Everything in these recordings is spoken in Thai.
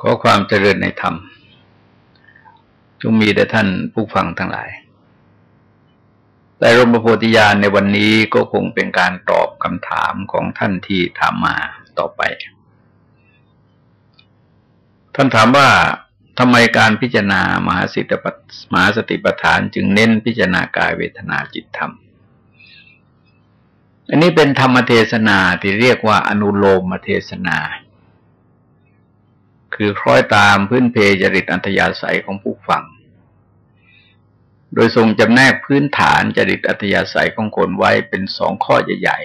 ขอความเจริญในธรรม จงมีแด่ท่านผู้ฟังทั้งหลายแต่รมโพธิญาณในวันนี้ก็คงเป็นการตอบคำถามของท่านที่ถามมาต่อไป ท่านถามว่าทำไมการพิจารณามหาสติปมหาสติปัฏฐานจึงเน้นพิจารณากายเวทนาจิตธรรม อันนี้เป็นธรรมเทศนาที่เรียกว่าอนุโลมเทศนา คือคล้อยตามพื้นเพจริตอัธยาศัยของผู้ฟัง โดยทรงจำแนกพื้นฐานจริตอัธยาศัยของคนไว้เป็นสองข้อใหญ่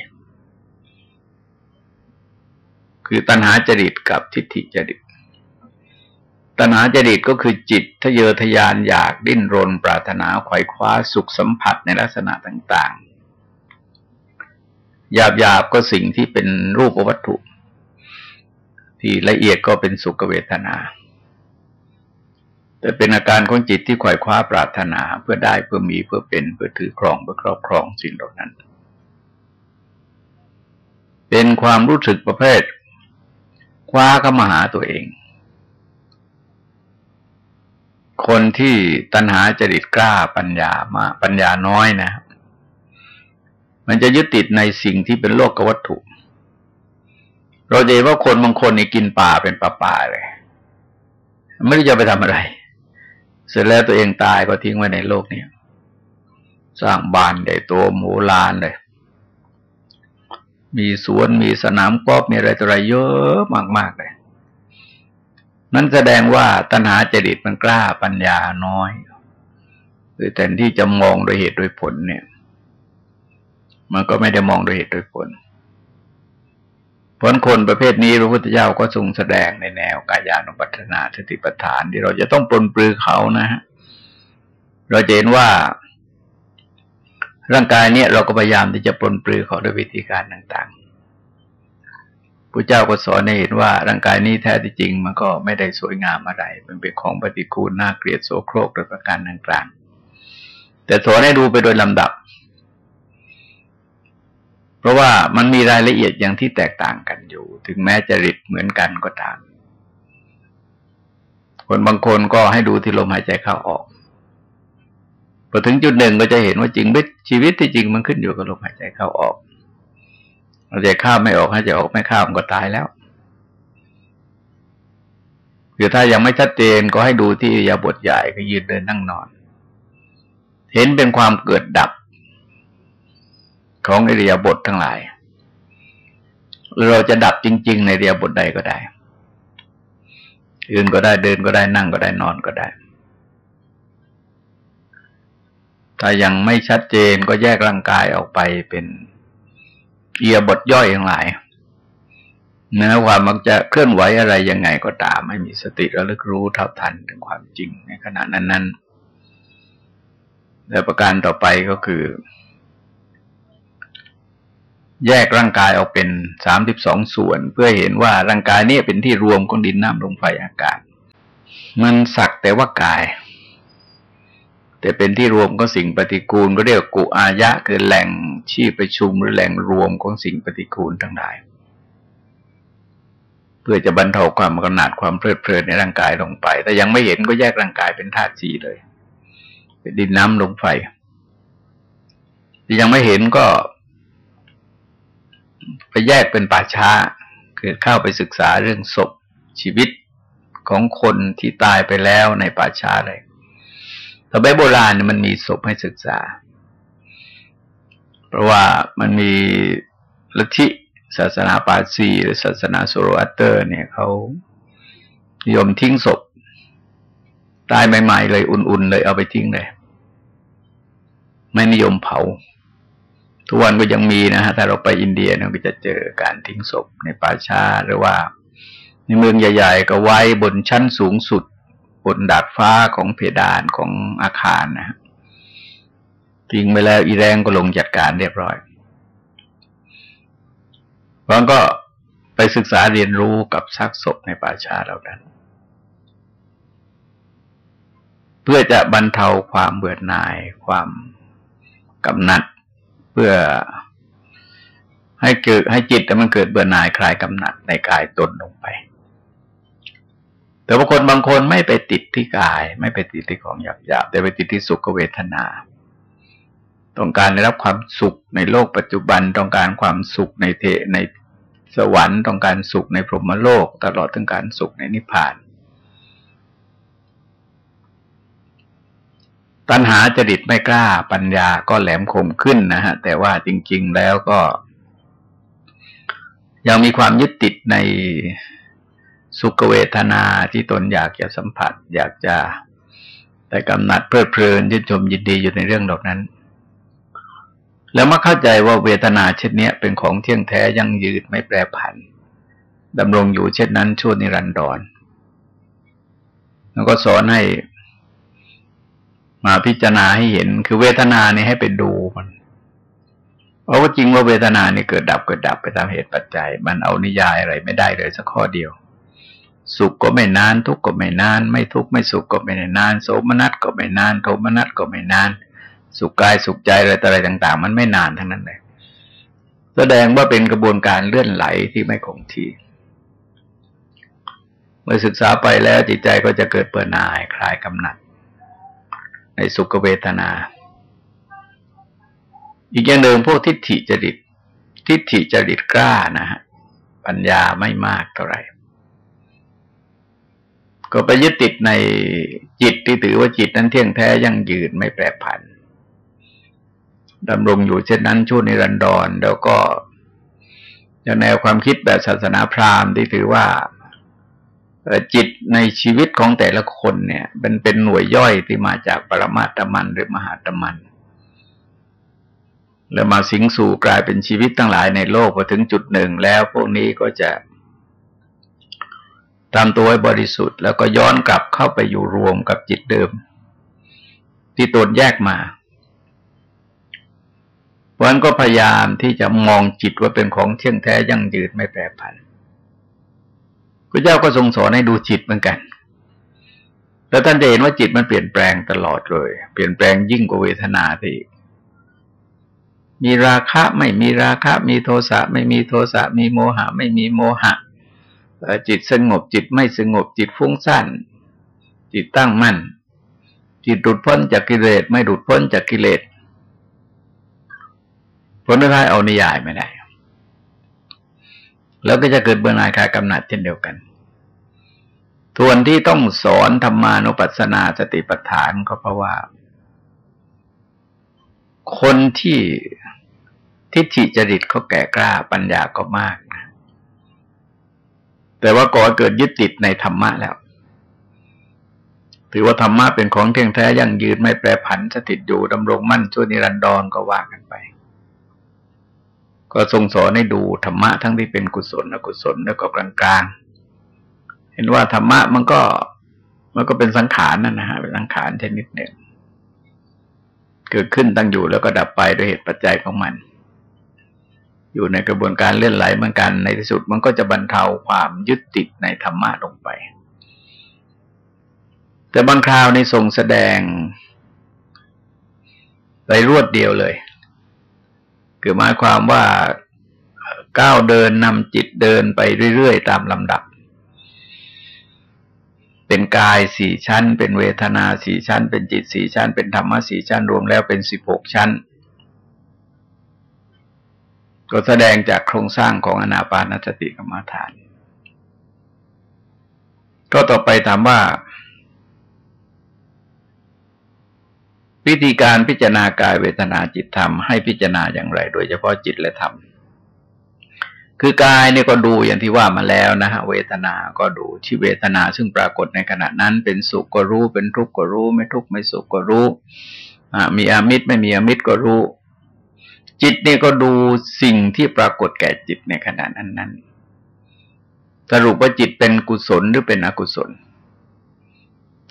ๆ คือตัณหาจริตกับทิฏฐิจริต ตัณหาจริตก็คือจิตทะเยอทะยานอยากดิ้นรน ปรารถนาไขว่คว้าสุขสัมผัสในลักษณะต่างๆหยาบๆก็สิ่งที่เป็นรูปวัตถุ ที่ละเอียดก็เป็นสุขเวทนา แต่เป็นอาการของจิตที่ขวายคว้าปรารถนาเพื่อได้เพื่อมีเพื่อเป็นเพื่อถือครองเพื่อครอบครองสิ่งเหล่านั้น เป็นความรู้สึกประเภท คว้าเข้ามาหาตัวเอง คนที่ตัณหาจริตกล้าปัญญามาปัญญาน้อยนะ มันจะยึดติดในสิ่งที่เป็นโลกวัตถุเเราเห็นว่าคนบางคนนี่กินป่าเป็นป่าป่าเลย ไม่รู้จะไปทำอะไร เสร็จแล้วตัวเองตายก็ทิ้งไว้ในโลกนี้สร้างบ้านใหญ่โตหมูลานเลย มีสวนมีสนามกอล์ฟมีอะไรต่ออะไรเยอะมากๆเลย นั่นแสดงว่าตัณหาจริตมันกล้าปัญญาน้อย คือแทนที่จะมองโดยเหตุโดยผลเนี่ย มันก็ไม่ได้มองโดยเหตุโดยผล ผลคนประเภทนี้พระพุทธเจ้าก็ทรงแสดงในแนวกายานุปัฏนาสติปัฏฐาน ที่เราจะต้องปลนปลือเขานะฮะเราเห็นว่า ร่างกายเนี่ยเราก็พยายามที่จะปลนปลือเขาด้วยวิธีการต่างๆพระเจ้าก็สอนให้เห็นว่า ร่างกายนี้แท้ที่จริงมันก็ไม่ได้สวยงามอะไรมันเป็นของปฏิกูลน่าเกลียดโสโครกโดยประการต่างๆแต่สอนให้ดูไปโดยลำดับ เพราะว่ามันมีรายละเอียดอย่างที่แตกต่างกันอยู่ ถึงแม้จริตเหมือนกันก็ตาม คนบางคนก็ให้ดูที่ลมหายใจเข้าออกพอถึงจุดหนึ่งก็จะเห็นว่าจริงชีวิตที่จริงมันขึ้นอยู่กับลมหายใจเข้าออกหายใจเข้าไม่ออกหายใจออกไม่เข้ามันก็ตายแล้วคือถ้ายังไม่ชัดเจนก็ให้ดูที่ยาบทใหญ่ก็ยืนเดินนั่งนอน เห็นเป็นความเกิดดับ ของอริยบททั้งหลาย เราจะดับจริง ๆ ในเรียบทใดก็ได้ยืนก็ได้เดินก็ได้นั่งก็ได้นอนก็ได้ ถ้ายังไม่ชัดเจนก็แยกร่างกายออกไปเป็นเอียบทย่อยอย่างไรเนื้อความมักจะเคลื่อนไหวอะไรยังไงก็ตามไม่มีสติระลึกรู้เท่าทันถึงความจริงในขณะนั้นๆและประการต่อไปก็คือ แยกร่างกายออกเป็นสามสิบสองส่วน เพื่อเห็นว่าร่างกายนี้เป็นที่รวมของดินน้ำลมไฟอากาศ มันสักแต่ว่ากาย แต่เป็นที่รวมของสิ่งปฏิกูลก็เรียกกุอายะคือแหล่งชี้ประชุมหรือแหล่งรวมของสิ่งปฏิกูลทั้งหลายเพื่อจะบรรเทาความกำหนัดความเพลิดเพลินในร่างกายลงไป แต่ยังไม่เห็นก็แยกร่างกายเป็นธาตุสีเลย เป็นดินน้ำลมไฟที่ยังไม่เห็นก็ ไปแยกเป็นป่าช้า คือเข้าไปศึกษาเรื่องศพชีวิตของคนที่ตายไปแล้วในป่าช้าเลยสมัยโบราณมันมีศพให้ศึกษา เพราะว่ามันมีลัทธิศาสนาปาร์ซีหรือศาสนาโซโรอัสเตอร์ เนี่ยเขานิยมทิ้งศพ ตายใหม่ๆเลยอุ่นๆเลยเอาไปทิ้งเลย ไม่นิยมเผา ทุกวันก็ยังมีนะฮะถ้าเราไปอินเดียเราก็จะเจอการทิ้งศพในป่าช้าหรือว่า ในเมืองใหญ่ ๆ ก็ไว้บนชั้นสูงสุด บนดาดฟ้าของเพดานของอาคารนะฮะทิ้งไปแล้วอีแรงก็ลงจัดการเรียบร้อยเราะก็ไปศึกษาเรียนรู้กับซากศพในป่าชาเรานั้นเพื่อจะบรรเทาความเบื่อหน่ายความกำหนัด เพื่อให้เกิดให้จิตมันเกิดเบื่อหน่ายคลายกำหนัดในกายตนลงไป แต่ว่าคนบางคนไม่ไปติดที่กาย ไม่ไปติดที่ของหยาบๆแต่ไปติดที่สุขเวทนา ต้องการได้รับความสุขในโลกปัจจุบันต้องการความสุขในเทในสวรรค์ ต้องการสุขในพรหมโลก ตลอดถึงการสุขในนิพพาน ตัณหาจริตไม่กล้าปัญญาก็แหลมคมขึ้นนะฮะ แต่ว่าจริง ๆ แล้วก็ ยังมีความยึดติดในสุขเวทนาที่ตนอยากจะสัมผัส อยากจะแต่กำหนัดเพลิดเพลินยินชมยินดีอยู่ในเรื่องเหล่านั้น แล้วมาเข้าใจว่าเวทนาเช่นนี้เป็นของเที่ยงแท้ยั่งยืนไม่แปรผันดำรงอยู่เช่นนั้นชั่วนิรันดรแล้วก็สอนให้ มาพิจารณาให้เห็น คือเวทนาเนี่ยให้ไปดูมันเพราะว่าจริงว่าเวทนาเนี่ยเกิดดับเกิดดับไปตามเหตุปัจจัย มันเอานิยายอะไรไม่ได้เลยสักข้อเดียว สุขก็ไม่นาน ทุกข์ก็ไม่นาน ไม่ทุกข์ไม่สุขก็ไม่นาน โสมนัสก็ไม่นาน โทมนัสก็ไม่นาน สุขกายสุขใจอะไรต่ออะไรต่าง ๆ มันไม่นานทั้งนั้นเลยแสดงว่าเป็นกระบวนการเลื่อนไหลที่ไม่คงที่ เมื่อศึกษาไปแล้วจิตใจก็จะเกิดเปิดนายคลายกำหนัด ในสุขเวทนา อีกอย่างหนึ่งพวกทิฏฐิจริต ทิฏฐิจริตกล้านะฮะปัญญาไม่มากเท่าไหร่ ก็ไปยึดติดในจิตที่ถือว่าจิตนั้นเที่ยงแท้ยั่งยืนไม่แปรผันดำรงอยู่เช่นนั้นชั่วนิรันดรแล้วก็จะแนวความคิดแบบศาสนาพราหมณ์ที่ถือว่า จิตในชีวิตของแต่ละคนเนี่ยเป็นเป็นหน่วยย่อยที่มาจากปรมาตมันหรือมหาตมันแล้วมาสิงสู่กลายเป็นชีวิตตั้งหลายในโลกพอถึงจุดหนึ่งแล้วพวกนี้ก็จะทำตัวให้บริสุทธิ์ แล้วก็ย้อนกลับเข้าไปอยู่รวมกับจิตเดิม ที่ตนแยกมาเพราะนั้นก็พยายามที่จะมองจิตว่าเป็นของเที่ยงแท้ยั่งยืนไม่แปรผัน พระเจ้าก็ทรงสอนให้ดูจิตเหมือนกันแล้วท่านจะเห็นว่าจิตมันเปลี่ยนแปลงตลอดเลย เปลี่ยนแปลงยิ่งกว่าเวทนาที่มีราคะไม่มีราคะ มีโทสะไม่มีโทสะมีโมหะ ไม่มีโมหะจิตสงบจิตไม่สงบจิตฟุ้งซ่านจิตตั้งมั่น จิตหลุดพ้นจากกิเลสไม่หลุดพ้นจากกิเลสผลท้ายเอานิยายไม่ได้ แล้วก็จะเกิดเบื่อหน่ายคลายกำหนัดเช่นเดียวกันทวนที่ต้องสอนธรรมานุปัสสนาสติปัฏฐานก็เพราะว่า คนที่ทิฏฐิจริตเขาแก่กล้าปัญญาก็มากแต่ว่าก่อเกิดยึดติดในธรรมะแล้ว ถือว่าธรรมะเป็นของเที่ยงแท้ยั่งยืนไม่แปรผันสถิตอยู่ดำรงมั่นชั่วนิรันดรก็ว่ากันไป ก็ทรงสอนให้ดูธรรมะทั้งที่เป็นกุศลอกุศลแล้วก็กลางๆ เห็นว่าธรรมะมันก็มันก็เป็นสังขารนั่นนะฮะเป็นสังขารชนิดหนึ่งเกิดขึ้นตั้งอยู่แล้วก็ดับไปด้วยเหตุปัจจัยของมัน อยู่ในกระบวนการเลื่อนไหลเหมือนกันในที่สุดมันก็จะบรรเทาความยึดติดในธรรมะลงไป แต่บางคราวในทรงแสดงไปรวดเดียวเลย คือหมายความว่าก้าวเดินนำจิตเดินไปเรื่อยๆ ตามลำดับ เป็นกายสี่ชั้น เป็นเวทนาสี่ชั้น เป็นจิตสี่ชั้น เป็นธรรมะสี่ชั้น รวมแล้วเป็นสิบหกชั้น ก็แสดงจากโครงสร้างของอนาปานสติกรรมฐาน ก็ต่อไปถามว่า วิธีการพิจารณากายเวทนาจิตธรรมให้พิจารณาอย่างไร โดยเฉพาะจิตและธรรม คือกายเนี่ยก็ดูอย่างที่ว่ามาแล้วนะฮะเวทนา ก็ดูที่เวทนาซึ่งปรากฏในขณะนั้นเป็นสุขก็รู้เป็นทุกข์ก็รู้ ไม่ทุกข์ไม่สุขก็รู้มีอามิตรไม่มีอามิตรก็รู้ จิตเนี่ยก็ดูสิ่งที่ปรากฏแก่จิตในขณะนั้นนั้นสรุปว่าจิตเป็นกุศลหรือเป็นอกุศล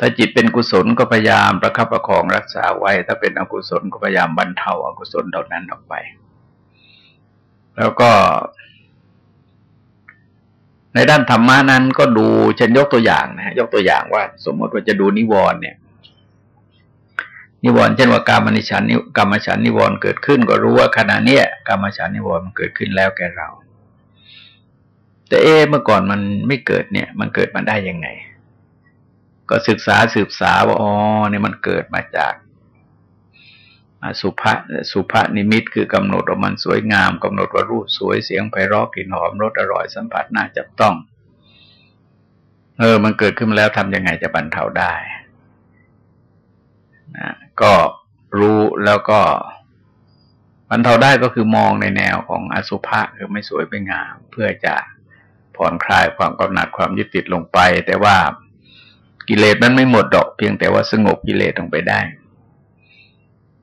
ถ้าจิตเป็นกุศลก็พยายามประคับประคองรักษาไว้ ถ้าเป็นอกุศลก็พยายามบรรเทาอากุศลเหล่านั้นออกไป แล้วก็ ในด้านธรรมะนั้นก็ดูเช่นยกตัวอย่างนะยกตัวอย่างว่า สมมติว่าจะดูนิวรณ์เนี่ย นิวรณ์เช่นว่ากามนิชันนิกรรมฉันนิวรณ์เกิดขึ้น ก็รู้ว่าขณะเนี้ยกรรมฉันนิวรณ์มันเกิดขึ้นแล้วแก่เรา แต่เอเมื่อก่อนมันไม่เกิดเนี่ย มันเกิดมาได้ยังไง ก็ศึกษาสืบสาว่าอ๋อนี่มันเกิดมาจากสุภะสุภะนิมิตคือกำหนดว่ามันสวยงามกำหนดว่ารูปสวยเสียงไพเราะกลิ่นหอมรสอร่อยสัมผัสน่าจับต้อง เออ มันเกิดขึ้นแล้วทำยังไงจะบรรเทาได้นะก็รู้แล้วก็บรรเทาได้ก็คือมองในแนวของอสุภะคือไม่สวยไม่งาม เพื่อจะผ่อนคลายความกำหนัดความยึดติดลงไป แต่ว่า กิเลสนั้นไม่หมดดอก เพียงแต่ว่าสงบกิเลสลงไปได้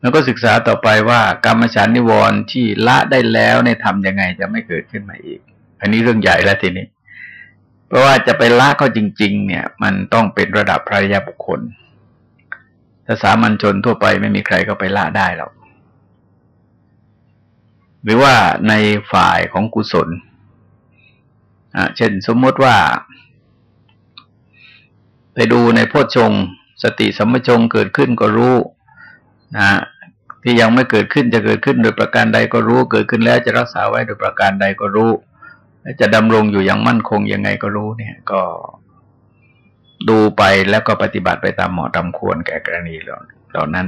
แล้วก็ศึกษาต่อไปว่ากรรมฉันนิวรณ์ที่ละได้แล้วในทำยังไงจะไม่เกิดขึ้นมาอีก อันนี้เรื่องใหญ่แล้วทีนี้ เพราะว่าจะไปละเขาจริง ๆ เนี่ย มันต้องเป็นระดับพระยาบุคคลถ้าสามัญชนทั่วไปไม่มีใครก็ไปละได้หรอกหรือว่าในฝ่ายของกุศลอ่าเช่นสมมติว่า ไปดูในโพชฌงสติสัมปชงเกิดขึ้นก็รู้นะที่ยังไม่เกิดขึ้นจะเกิดขึ้นโดยประการใดก็รู้ เกิดขึ้นแล้วจะรักษาไว้โดยประการใดก็รู้จะดำรงอยู่อย่างมั่นคงยังไงก็รู้เนี่ย ก็ดูไปแล้วก็ปฏิบัติไปตามเหมาะตามควรแก่กรณีเหล่านั้น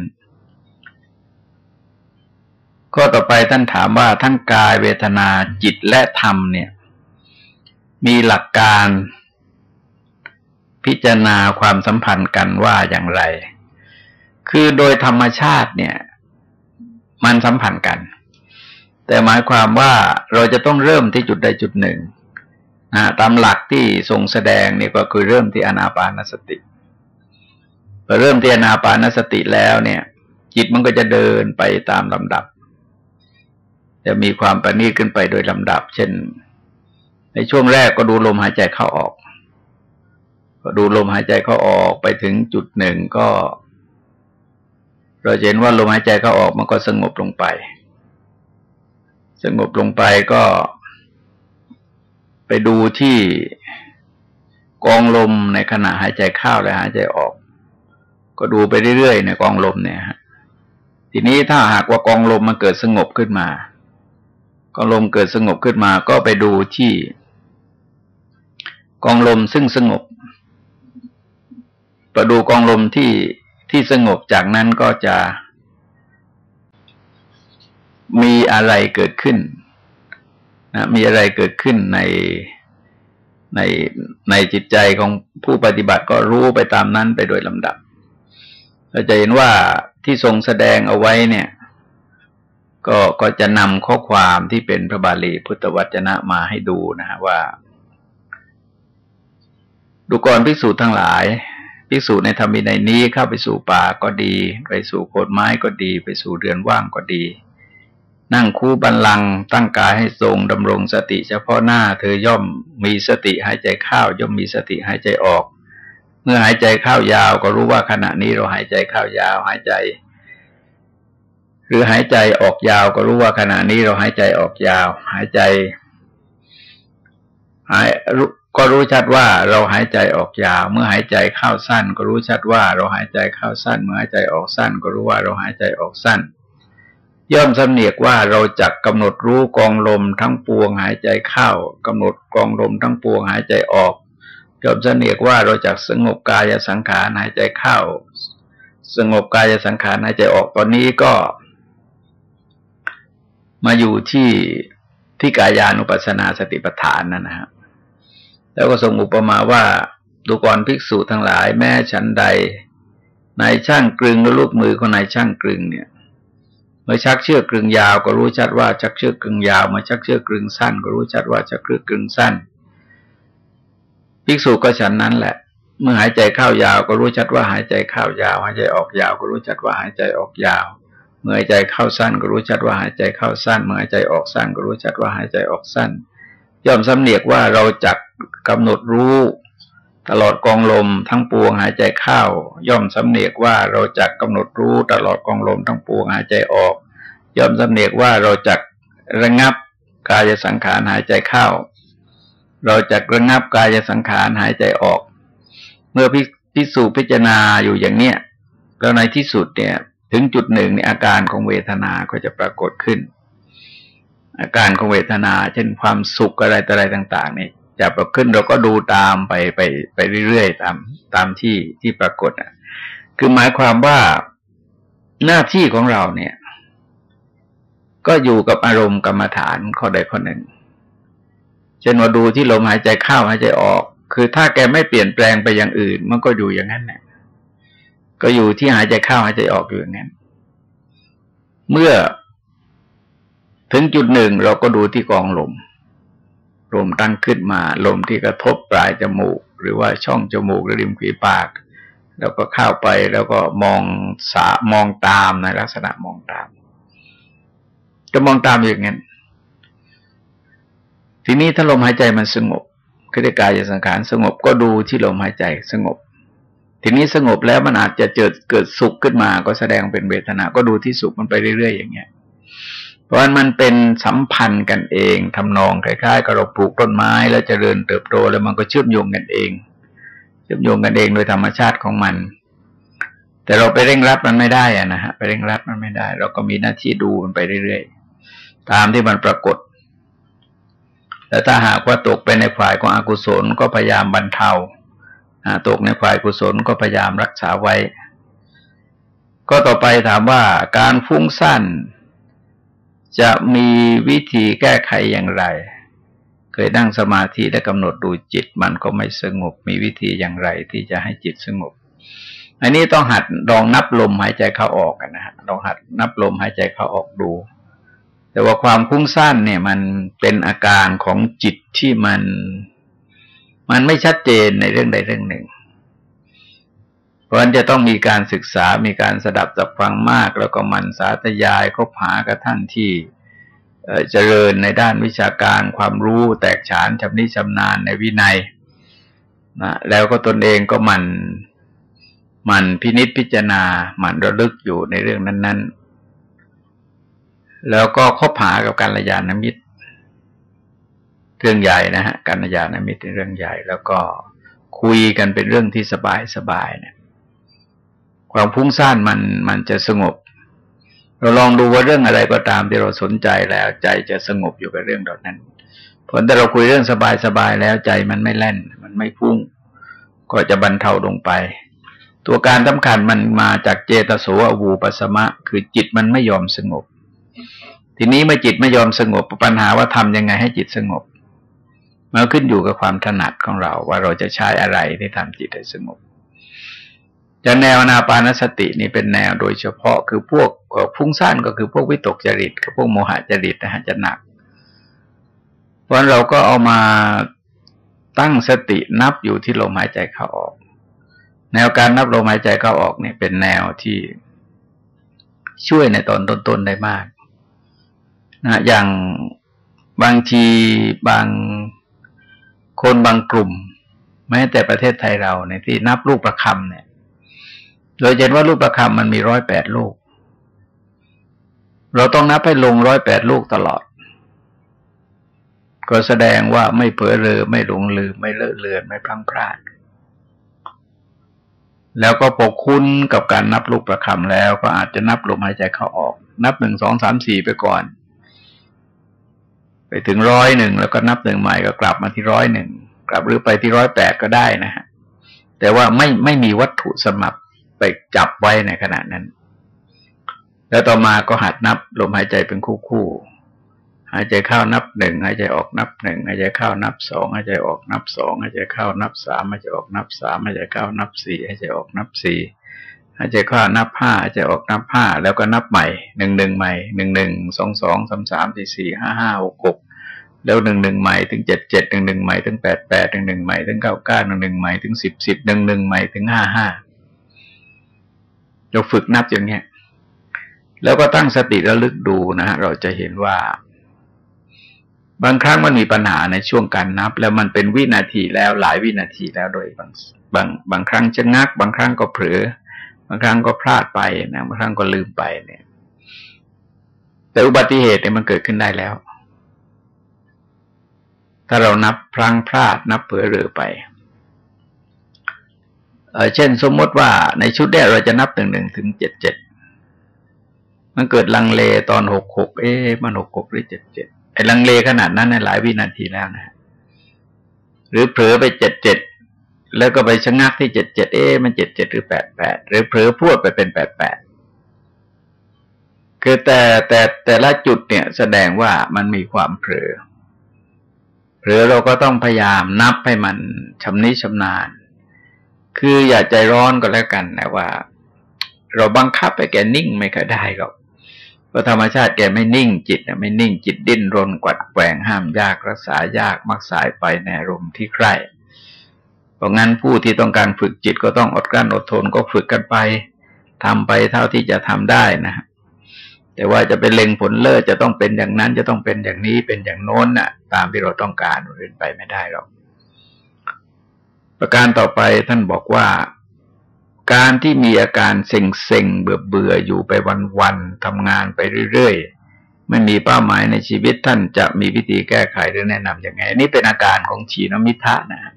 ก็ต่อไปท่านถามว่าทั้งกายเวทนาจิตและธรรมเนี่ย มีหลักการ พิจารณาความสัมพันธ์กันว่าอย่างไร คือโดยธรรมชาติเนี่ย มันสัมพันธ์กัน แต่หมายความว่าเราจะต้องเริ่มที่จุดใดจุดหนึ่งนะตามหลักที่ทรงแสดงนี่ก็คือเริ่มที่อนาปานสติพอเริ่มที่อนาปานสติแล้วเนี่ย จิตมันก็จะเดินไปตามลำดับ จะมีความประณีตขึ้นไปโดยลำดับ เช่น ในช่วงแรกก็ดูลมหายใจเข้าออก ก็ดูลมหายใจเข้าออกไปถึงจุดหนึ่งก็ เราเห็นว่าลมหายใจเข้าออกมันก็สงบลงไป สงบลงไปก็ไปดูที่กองลมในขณะหายใจเข้าและหายใจออก ก็ดูไปเรื่อยๆในกองลมเนี่ยทีนี้ถ้าหากว่ากองลมมันเกิดสงบขึ้นมากองลมเกิดสงบขึ้นมา ก็ไปดูที่ กองลมซึ่งสงบ ประดูกองลมที่ที่สงบจากนั้นก็จะมีอะไรเกิดขึ้นนะมีอะไรเกิดขึ้นในในในจิตใจของผู้ปฏิบัติก็รู้ไปตามนั้นไปโดยลำดับเราจะเห็นว่าที่ทรงแสดงเอาไว้เนี่ย ก็ก็จะนำข้อความที่เป็นพระบาลีพุทธวจนะมาให้ดูนะฮะว่า ดูก่อนภิกษุทั้งหลาย ภิกษุในธรรมินัยนี้เข้าไปสู่ป่าก็ดี ไปสู่โคนไม้ก็ดี ไปสู่เรือนว่างก็ดี นั่งคู่บันลังตั้งกายให้ทรงดำรงสติเฉพาะหน้า เธอย่อมมีสติหายใจเข้าย่อมมีสติหายใจออก เมื่อหายใจเข้ายาวก็รู้ว่าขณะนี้เราหายใจเข้ายาวหายใจ หรือหายใจออกยาวก็รู้ว่าขณะนี้เราหายใจออกยาว หายใจหาย ก็รู้ชัดว่าเราหายใจออกยาว เมื่อหายใจเข้าสั้น ก็รู้ชัดว่าเราหายใจเข้าสั้น เมื่อหายใจออกสั้น ก็รู้ว่าเราหายใจออกสั้น ย่อมสำเนียกว่าเราจักกำหนดรู้กองลมทั้งปวงหายใจเข้ากำหนดกองลมทั้งปวงหายใจออกย่อมสำเนียกว่าเราจักสงบกายสังขารหายใจเข้า สงบกายสังขารหายใจออกตอนนี้ก็ มาอยู่ที่ที่กายานุปัสสนาสติปัฏฐานนั่นนะฮะ แล้วก็ทรงอุปมาว่าดูก่อนภิกษุทั้งหลายแม้ฉันใดนายช่างกลึงและลูกมือของนายช่างกลึงเนี่ย เมื่อชักเชือกกลึงยาวก็รู้ชัดว่าชักเชือกกลึงยาวเมื่อชักเชือกกลึงสั้น ก็รู้ชัดว่าชักเชือกกลึงสั้น ภิกษุก็ฉันนั้นแหละ เมื่อหายใจเข้ายาวก็รู้ชัดว่าหายใจเข้ายาว หายใจออกยาวก็รู้ชัดว่าหายใจออกยาว เมื่อหายใจเข้าสั้นก็รู้ชัดว่าหายใจเข้าสั้น เมื่อหายใจออกสั้นก็รู้ชัดว่าหายใจออกสั้น ย่อมสำเนียกว่าเราจักกำหนดรู้ตลอดกองลมทั้งปวงหายใจเข้า ย่อมสำเนียกว่าเราจักกำหนดรู้ตลอดกองลมทั้งปวงหายใจออก ย่อมสำเนียกว่าเราจักระงับกายสังขารหายใจเข้า เราจักระงับกายสังขารหายใจออก เมื่อพิสูจพิจารณาอยู่อย่างเนี้ยแล้วในที่สุดเนี่ย ถึงจุดหนึ่งในอาการของเวทนาก็จะปรากฏขึ้น อาการของเวทนา เช่นความสุขอะไรต่ออะไรต่างๆนี่จจับเราขึ้นเราก็ดูตามไปไปไปเรื่อยๆตามตามที่ที่ปรากฏอะคือหมายความว่าหน้าที่ของเราเนี่ย ก็อยู่กับอารมณ์กรรมฐานข้อใดข้อหนึ่งเช่นว่าดูที่ลมหายใจเข้าหายใจออก คือถ้าแกไม่เปลี่ยนแปลงไปอย่างอื่น มันก็อยู่อย่างนั้นแหละก็อยู่ที่หายใจเข้าหายใจออกอยู่อย่างนั้น เมื่อ ถึงจุดหนึ่งเราก็ดูที่กองลม ลมตั้งขึ้นมาลมที่กระทบปลายจมูก หรือว่าช่องจมูกหรือริมฝีปาก แล้วก็เข้าไปแล้วก็มองสามองตามในลักษณะมองตาม จะมองตามอย่างนั้นทีนี้ถ้าลมหายใจมันสงบคือได้กายสังขารสงบก็ดูที่ลมหายใจสงบ ทีนี้สงบแล้วมันอาจจะเกิดเกิดสุขขึ้นมา ก็แสดงเป็นเวทนา ก็ดูที่สุขมันไปเรื่อยๆอย่างเงี้ย เพราะมันเป็นสัมพันธ์กันเองทำนองคล้ายๆกับเราปลูกต้นไม้แล้วจเจริญเติบโตแล้วมันก็เชื่อมโยงกันเอง เชื่อมโยงกันเองโดยธรรมชาติของมัน แต่เราไปเร่งรัดมันไม่ได้อะนะฮะไปเร่งรัดมันไม่ได้ เราก็มีหน้าที่ดูมันไปเรื่อยๆตามที่มันปรากฏแต่ถ้าหากว่าตกไปในฝ่ายของอกุศลก็พยายามบรรเทาตกในฝ่ายกุศลก็พยายามรักษาไว้ ก็ต่อไปถามว่าการฟุ้งสั้น จะมีวิธีแก้ไขอย่างไร เคยนั่งสมาธิและกำหนดดูจิตมันก็ไม่สงบ มีวิธีอย่างไรที่จะให้จิตสงบ อันนี้ต้องหัดลองนับลมหายใจเข้าออกกันนะฮะลองหัดนับลมหายใจเข้าออกดู แต่ว่าความพุ่งสั้นเนี่ยมันเป็นอาการของจิตที่มัน มันไม่ชัดเจนในเรื่องใดเรื่องหนึ่ง ราะฉะนั้นจะต้องมีการศึกษา มีการสดับจับฟังมาก แล้วก็มันสาธยายเขาผากระทั่งที่เจริญในด้านวิชาการความรู้แตกฉานชำนิชำนาญในวินัยนะแล้วก็ตนเองก็มันมันพินิษพิจารณามันระลึกอยู่ในเรื่องนั้น ๆ แล้วก็คบหากับการระยานมิตร เรื่องใหญ่นะฮะการระยานมิตรเป็นเรื่องใหญ่ แล้วก็คุยกันเป็นเรื่องที่สบายสบายเนี่ย ความพุ่งซ่านมันมันจะสงบ เราลองดูว่าเรื่องอะไรก็ตามที่เราสนใจแล้ว ใจจะสงบอยู่กับเรื่องเหล่านั้นผลแต่เราคุยเรื่องสบายๆแล้วใจมันไม่แล่น มันไม่พุ่ง ก็จะบรรเทาลงไป ตัวการสำคัญมันมาจากเจตโสอวูปสมะ คือจิตมันไม่ยอมสงบ ทีนี้เมื่อจิตไม่ยอมสงบปัญหาว่าทำยังไงให้จิตสงบมันขึ้นอยู่กับความถนัดของเราว่าเราจะใช้อะไรที่ทำจิตให้สงบ อย่างแนวนาปานสตินี่เป็นแนวโดยเฉพาะคือพวกฟุ้งซ่านก็คือพวกวิตกจริตกับพวกโมหะจริตนะฮะจะหนัก เพราะเราก็เอามาตั้งสตินับอยู่ที่ลมหายใจเข้าออก แนวการนับลมหายใจเข้าออกเนี่ยเป็นแนวที่ช่วยในตอนต้นๆได้มากนะอย่างบางทีบางคนบางกลุ่ม แม้แต่ประเทศไทยเราในที่นับลูกประคำเนี่ย โดยเห็นว่าลูกประคำมันมีร้อยแปดลูก เราต้องนับให้ลงร้อยแปดลูกตลอด ก็แสดงว่าไม่เผลอเรอไม่หลงลืม ไม่เลอะเลือนไม่พลั้งพลาด แล้วก็ปกคุ้นกับการนับลูกประคำแล้ว ก็อาจจะนับลมหายใจเข้าออก นับหนึ่งสองสามสี่ไปก่อน ไปถึงร้อยหนึ่งแล้วก็นับหนึ่งใหม่ก็กลับมาที่ร้อยหนึ่งกลับหรือไปที่ร้อยแปดก็ได้นะฮะแต่ว่าไม่ไม่มีวัตถุสมัคร ไปจับไว้ในขณะนั้น แล้วต่อมาก็หัดนับลมหายใจเป็นคู่คู่หายใจเข้านับหนึ่งหายใจออกนับหนึ่งหายใจเข้านับสองหายใจออกนับสองหายใจเข้านับสามหายใจออกนับสามหายใจเข้านับสี่หายใจออกนับสี่หายใจเข้านับห้าหายใจออกนับห้าแล้วก็นับใหม่หนึ่งหนึ่งใหม่หนึ่งหนึ่งสองสองสามสามสี่สี่ห้าห้าหกหกแล้วหนึ่งหนึ่งใหม่ถึงเจ็ดเจ็ดหนึ่งหนึ่งใหม่ถึงแปดแปดหนึ่งหนึ่งใหม่ถึงเก้าเก้าหนึ่งหนึ่งใหม่ถึงสิบสิบหนึ่งหนึ่งใหม่ถึงห้าห้า เราฝึกนับอย่างเนี้ยแล้วก็ตั้งสติระลึกดูนะฮะเราจะเห็นว่า บางครั้งมันมีปัญหาในช่วงการนับ แล้วมันเป็นวินาทีแล้วหลายวินาทีแล้วโดยบางบางบางครั้งจะงัก บางครั้งก็เผลอบางครั้งก็พลาดไปนะบางครั้งก็ลืมไปเนี่ย แต่อุบัติเหตุเนี่ยมันเกิดขึ้นได้แล้ว ถ้าเรานับพลังพลาดนับเผลอเรือไป เช่นสมมติว่าในชุดแรกเราจะนับหนึ่งหนึ่งถึงเจ็ดเจ็ดมันเกิดลังเลตอนหกหกเอ๊ะมันหกหกหรือเจ็ดเจ็ดไอ้ลังเลขนาดนั้นในหลายวินาทีแล้วนะหรือเผลอไปเจ็ดเจ็ดแล้วก็ไปชะงักที่เจ็ดเจ็ดเอ๊มันเจ็ดเจ็ดหรือแปดแปดหรือเผลอพูดไปเป็นแปดแปดคือแต่แต่แต่ละจุดเนี่ยแสดงว่ามันมีความเผลอเผลอเราก็ต้องพยายามนับให้มันชำนิชำนาญ คืออย่าใจร้อนก็แล้วกันนะว่า เราบังคับไปแกนิ่งไม่เคยได้หรอกเพราะธรรมชาติแกไม่นิ่งจิตไม่นิ่งจิตดิ้นรนกวัดแกว่งห้ามยากรักษายากมักสายไปในอารมณ์ที่ใครเพราะงั้นผู้ที่ต้องการฝึกจิตก็ต้องอดกลั้นอดทนก็ฝึกกันไปทำไปเท่าที่จะทำได้นะแต่ว่าจะเป็นเล็งผลเลิศจะต้องเป็นอย่างนั้นจะต้องเป็นอย่างนี้เป็นอย่างโน้นน่ะ ตามที่เราต้องการเป็นไปไม่ได้หรอก ประการต่อไปท่านบอกว่า การที่มีอาการเซ็งเซ็งเบื่อเบื่ออยู่ไปวันๆทำงานไปเรื่อยๆไม่มีเป้าหมายในชีวิตท่านจะมีวิธีแก้ไขหรือแนะนํำยังไงนี่เป็นอาการของฉีนมิทะนะ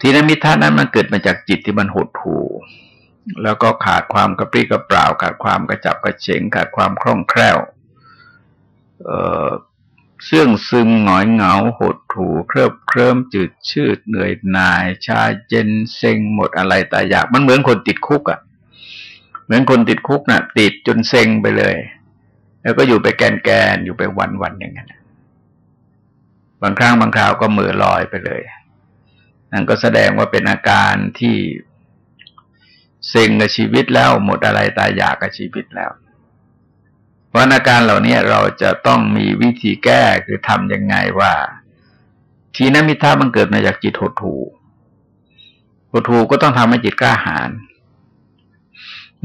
ทีนมิทะนั้นมันเกิดมาจากจิตที่มันหดหู่แล้วก็ขาดความกระปรี้กระเปร่า ขาดความกระจับกระเฉงขาดความคล่องแคล่ว เสื่องซึมหงอยเหงาหดถูเคลิบเคลิ้มจืดชืดเหนื่อยหน่าย ชาเจนเซ็งหมดอะไรตายอยากมันเหมือนคนติดคุกอะ่ะ เหมือนคนติดคุกนะ่ะ ติดจนเซ็งไปเลย แล้วก็อยู่ไปแกนแกนอยู่ไปวันวันอย่างนั้นบางครั้งบางคราวก็มือลอยไปเลยนั่นก็แสดงว่าเป็นอาการที่เซ็งกับชีวิตแล้วหมดอะไรตายอยากกับชีวิตแล้ว เพราะอาการเหล่านี้เราจะต้องมีวิธีแก้คือทำยังไงว่าทีนั้นมิท่ามันเกิดมาจากจิตหดหูหดหูก็ต้องทำให้จิตกล้าหาญ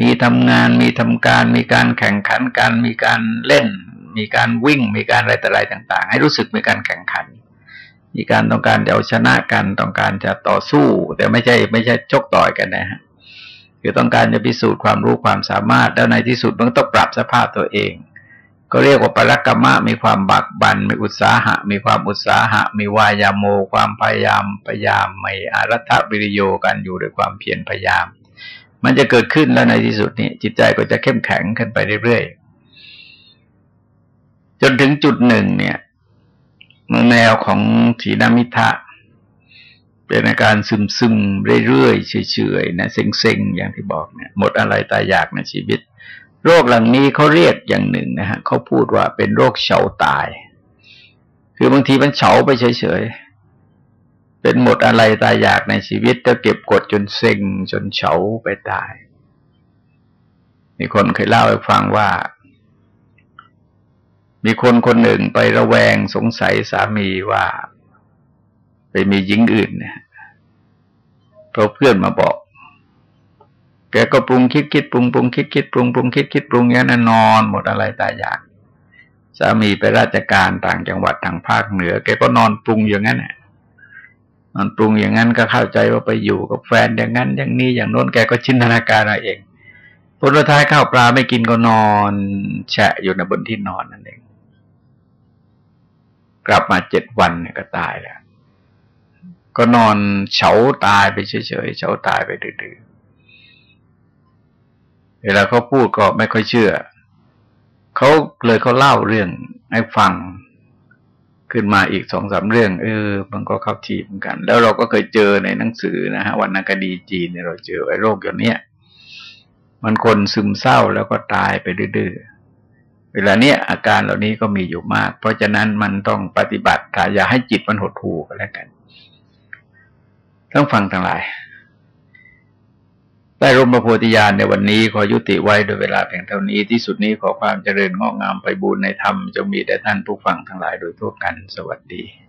มีทำงานมีทำการ มีการแข่งขันกัน มีการเล่น มีการวิ่ง มีการอะไรต่ออะไรต่าง ๆ ให้รู้สึกมีการแข่งขัน มีการต้องการจะเอาชนะกันต้องการจะต่อสู้ แต่ไม่ใช่ ไม่ใช่ชกต่อยกันนะฮะ คือต้องการจะพิสูจน์ความรู้ความสามารถ แล้วในที่สุดมันต้องปรับสภาพตัวเอง ก็เรียกว่าปรักกรรมะมีความบักบันมีอุตสาหะ มีความอุตสาหะ มีวายาโม ความพยายามพยายามไม่อารัฐวิริโยกันอยู่ด้วยความเพียรพยายาม มันจะเกิดขึ้นแล้วในที่สุดนี้จิตใจก็จะเข้มแข็งขึ้นไปเรื่อยๆจนถึงจุดหนึ่งเนี่ยแนวของถีนมิทะ เป็นอาการซึมซึมเรื่อยๆเฉยๆนะเซ็งๆอย่างที่บอกเนี่ยหมดอะไรตายอยากในชีวิต โรคหลังนี้เขาเรียกอย่างหนึ่งนะฮะเขาพูดว่าเป็นโรคเฉาตาย คือบางทีมันเฉาไปเฉยๆเป็นหมดอะไรตายอยากในชีวิตจะเก็บกดจนเซ็งจนเฉาไปตายมีคนเคยเล่าให้ฟังว่า มีคนคนหนึ่งไประแวงสงสัยสามีว่า ไปมีหญิงอื่นเนี่ยเพราะเพื่อนมาบอก แกก็ปรุงคิดคิดปรุงปรุงคิดคิดปรุงปรุงคิดคิดปรุงอย่างนั้นนอน หมดอะไรตายอยากสามีไปราชการต่างจังหวัดทางภาคเหนือ แกก็นอนปรุงอย่างนั้นนอนปรุงอย่างนั้นก็เข้าใจว่าไปอยู่กับแฟนอย่างนั้น อย่างนี้อย่างโน้นแกก็ชินตนาการเอาเองผลท้ายข้าวปลาไม่กินก็นอนแฉะอยู่ในบนที่นอนนั่นเอง กลับมาเจ็ดวันเนี่ยก็ตายแล้ว ก็นอนเฉาตายไปเฉยๆเฉาตายไปดื้อๆเวลาเขาพูดก็ไม่ค่อยเชื่อ เขาเลยเขาเล่าเรื่องให้ฟังขึ้นมาอีกสองสามเรื่อง เออ มันก็เข้าทีเหมือนกัน แล้วเราก็เคยเจอในหนังสือนะฮะวันนักดีจีนเนี่ยเราเจอไอ้โรคอย่างเนี้ยมันคนซึมเศร้าแล้วก็ตายไปดื้อเวลาเนี้ยอาการเหล่านี้ก็มีอยู่มาก เพราะฉะนั้นมันต้องปฏิบัติอย่าให้จิตมันหดหู่ก็แล้วกัน ทั้งฟังทั้งหลาย ได้ร่มพระโพธิญาณในวันนี้ขอยุติไว้โดยเวลาเพียงเท่านี้ที่สุดนี้ขอความเจริญงอกงามไปบูรณนธรรมจงมีแด่ท่านผู้ฟังทั้งหลายโดยทั่วกันสวัสดี